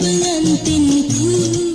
Pengantinku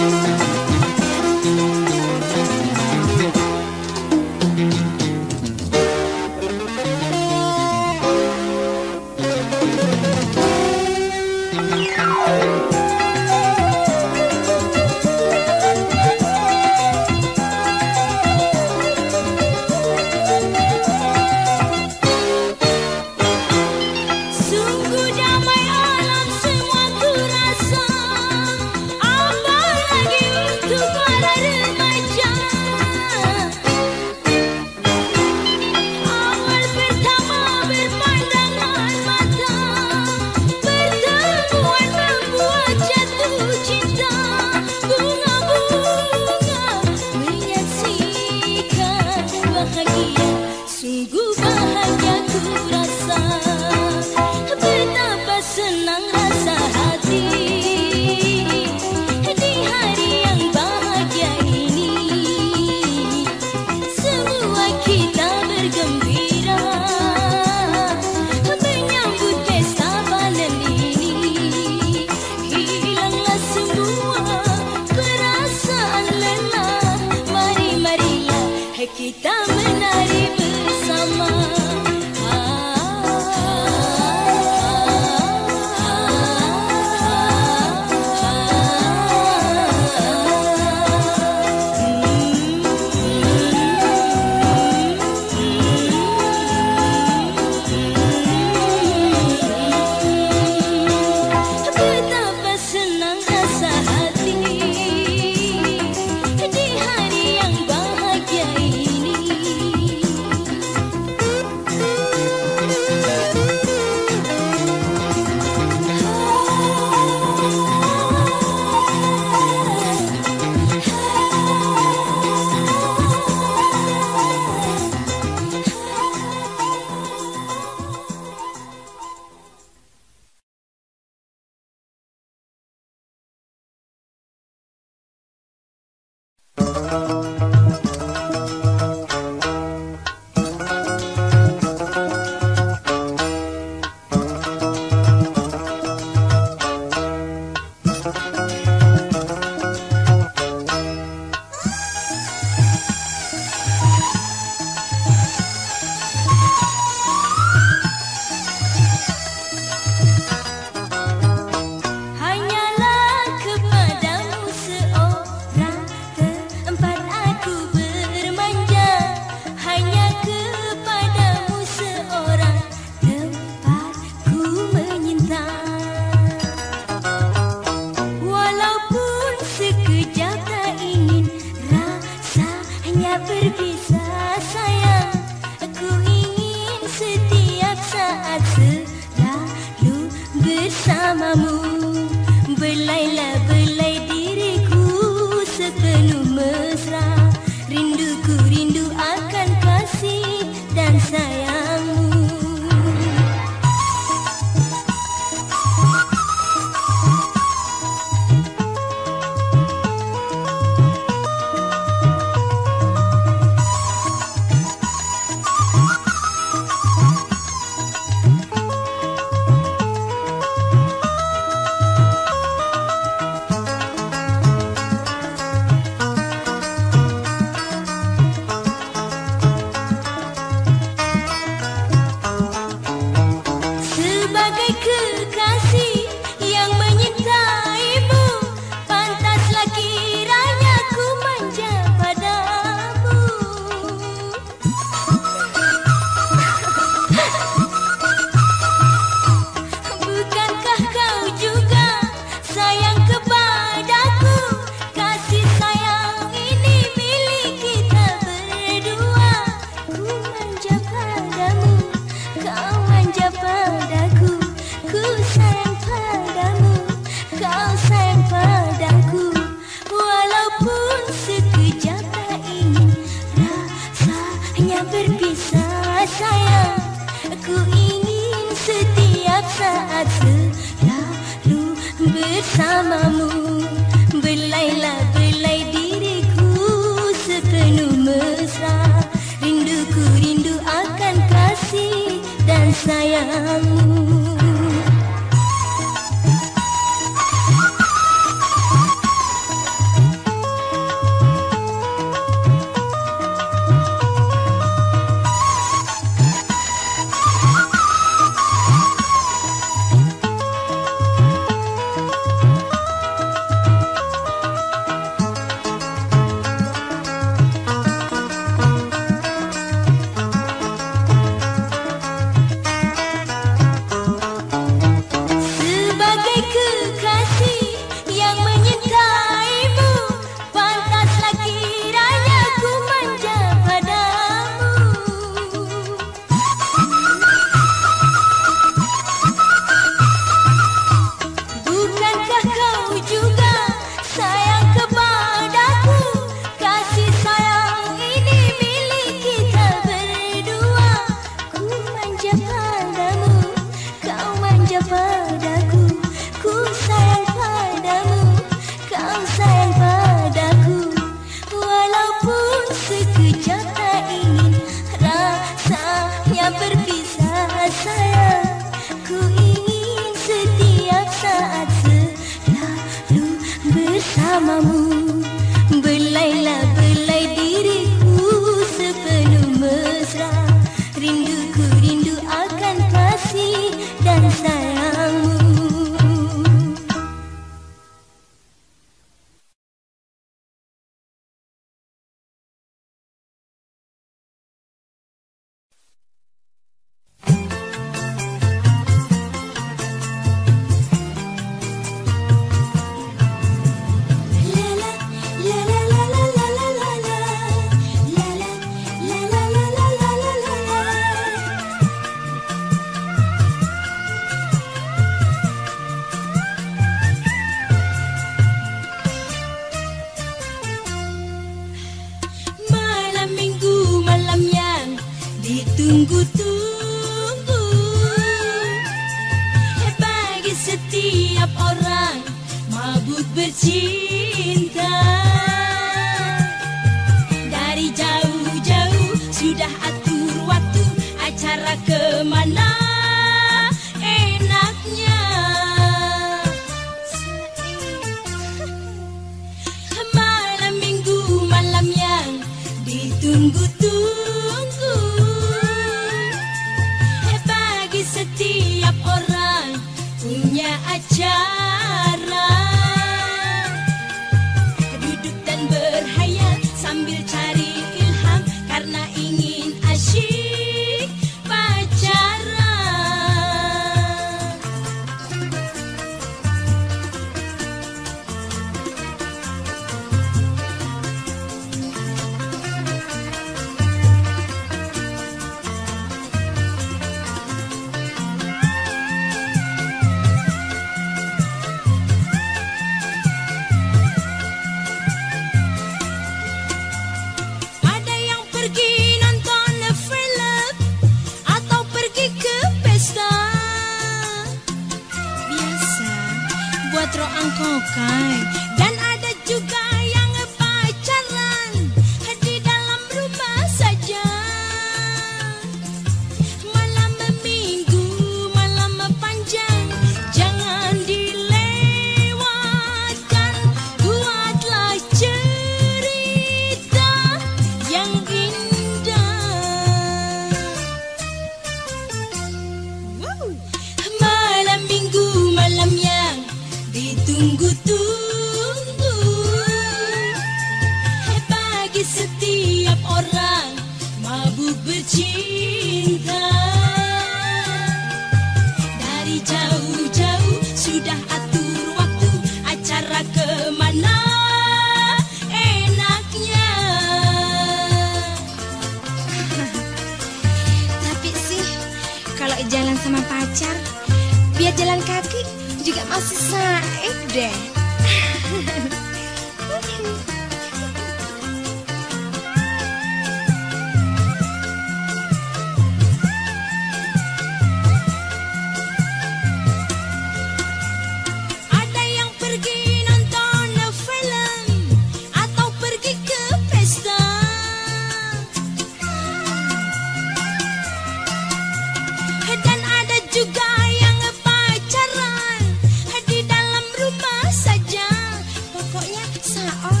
下了二。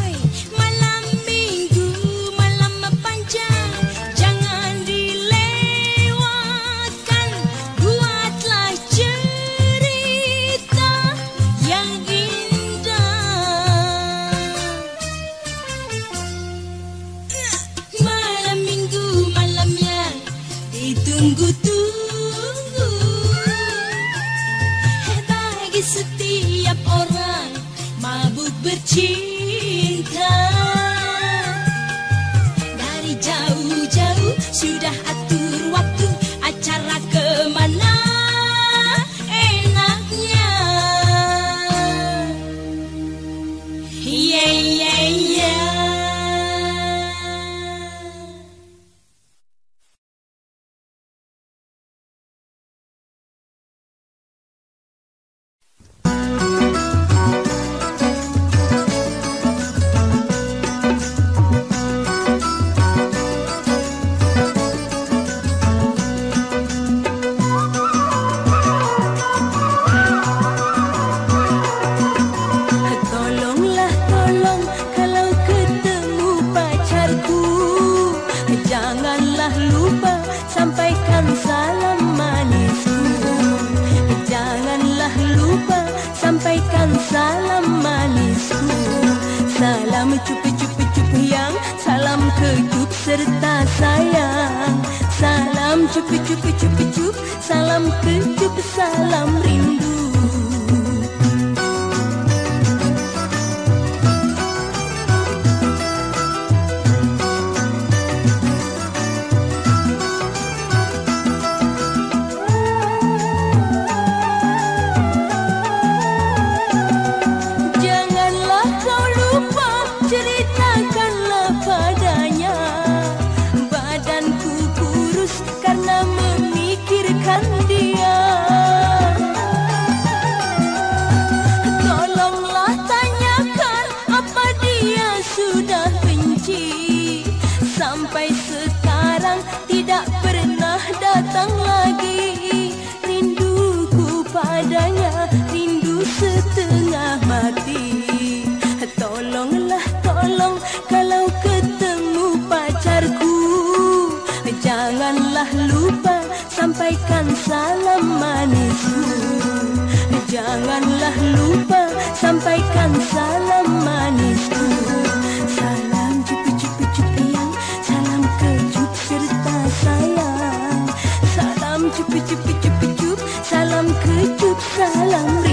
冷冷。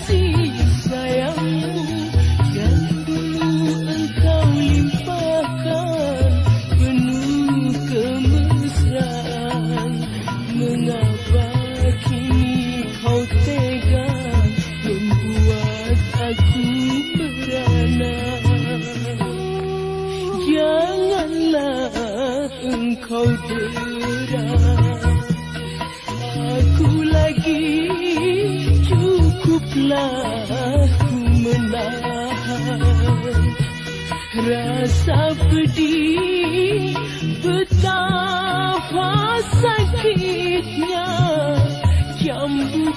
see. Rasa pedih betapa sakitnya Cambuk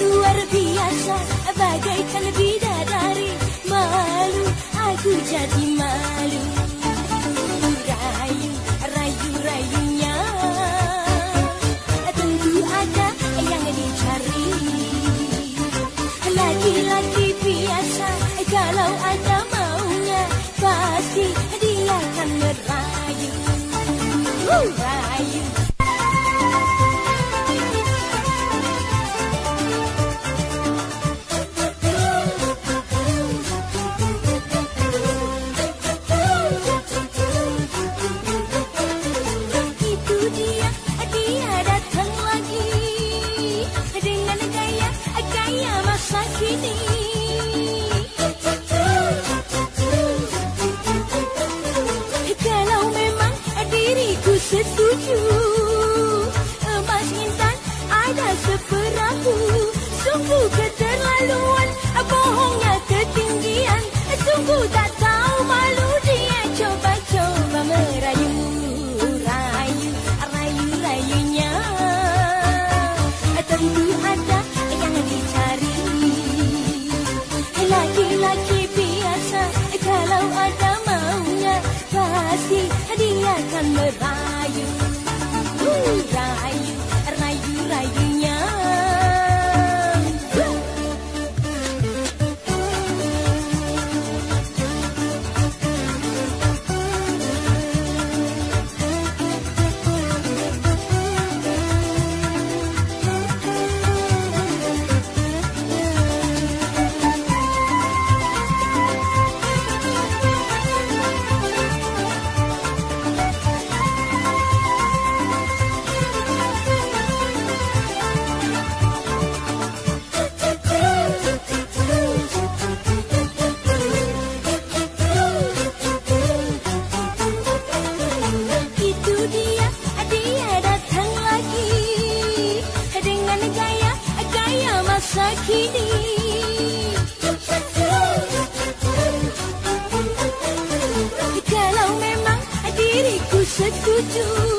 luar biasa bagaikan bidadari. Malu aku jadi malu. Dengan gaya, gaya masa kini. Kalau memang diriku setuju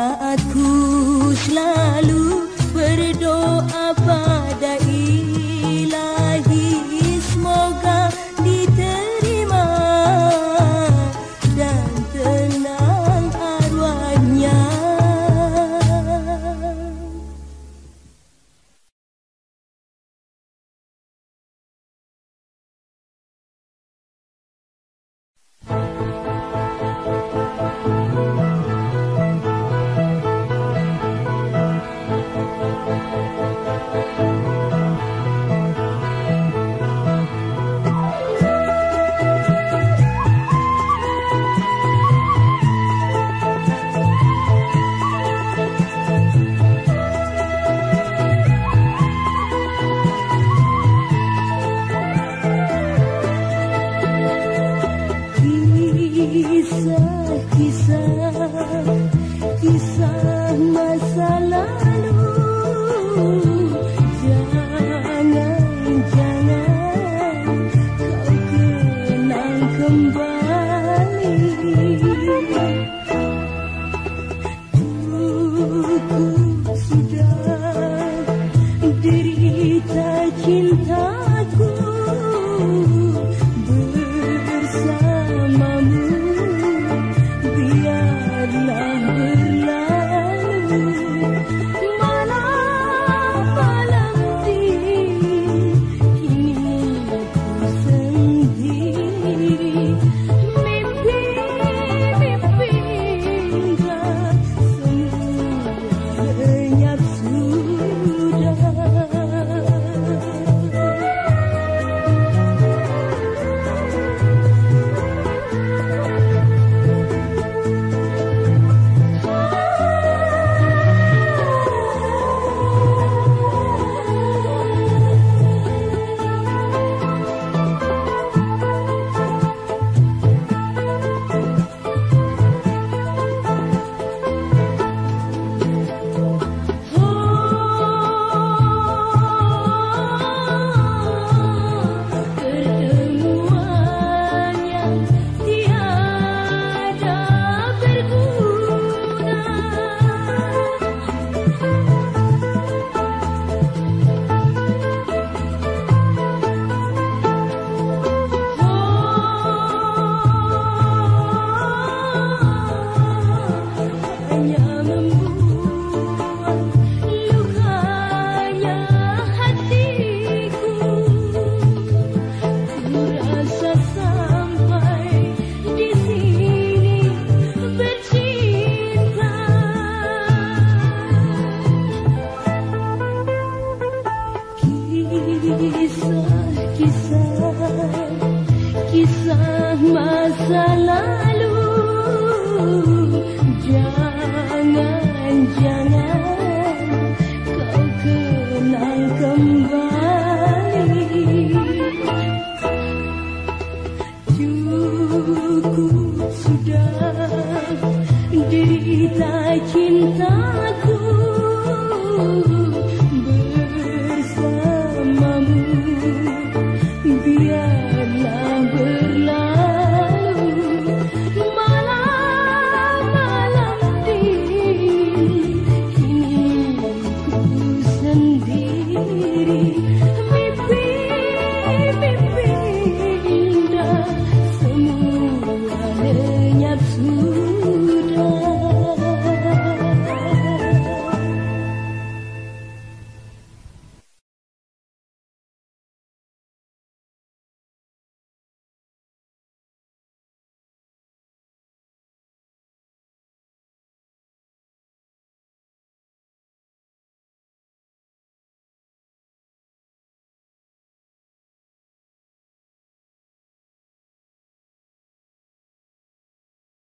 saat ku selalu